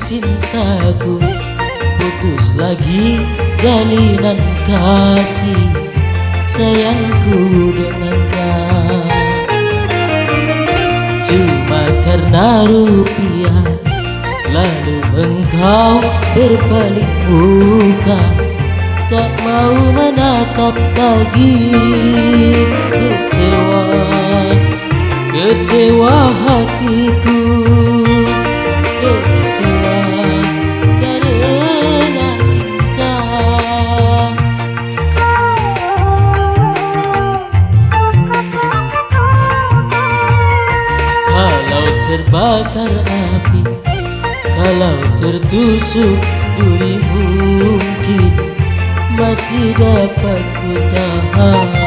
rasaku Putus lagi jalinan kasih Sayangku dengannya Cuma karena rupiah Lalu engkau berbalik muka. Tak mau menatap lagi terbakar api Kalau tertusuk duri mungkin Masih dapat ku tahan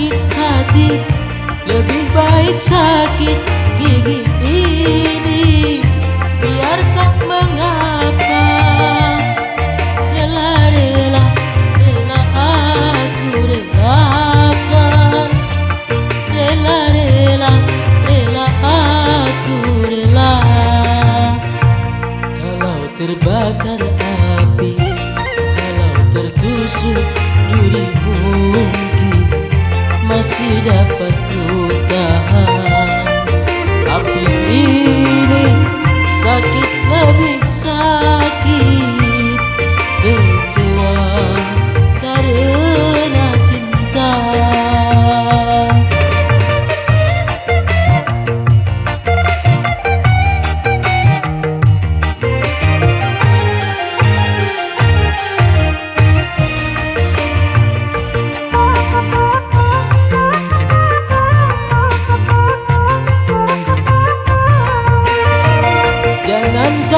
sakit hati. Lebih baik sakit gigi ini Masih dapat ku tahan. Tapi ini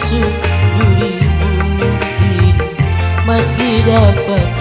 tertusuk duri mungkin Masih dapat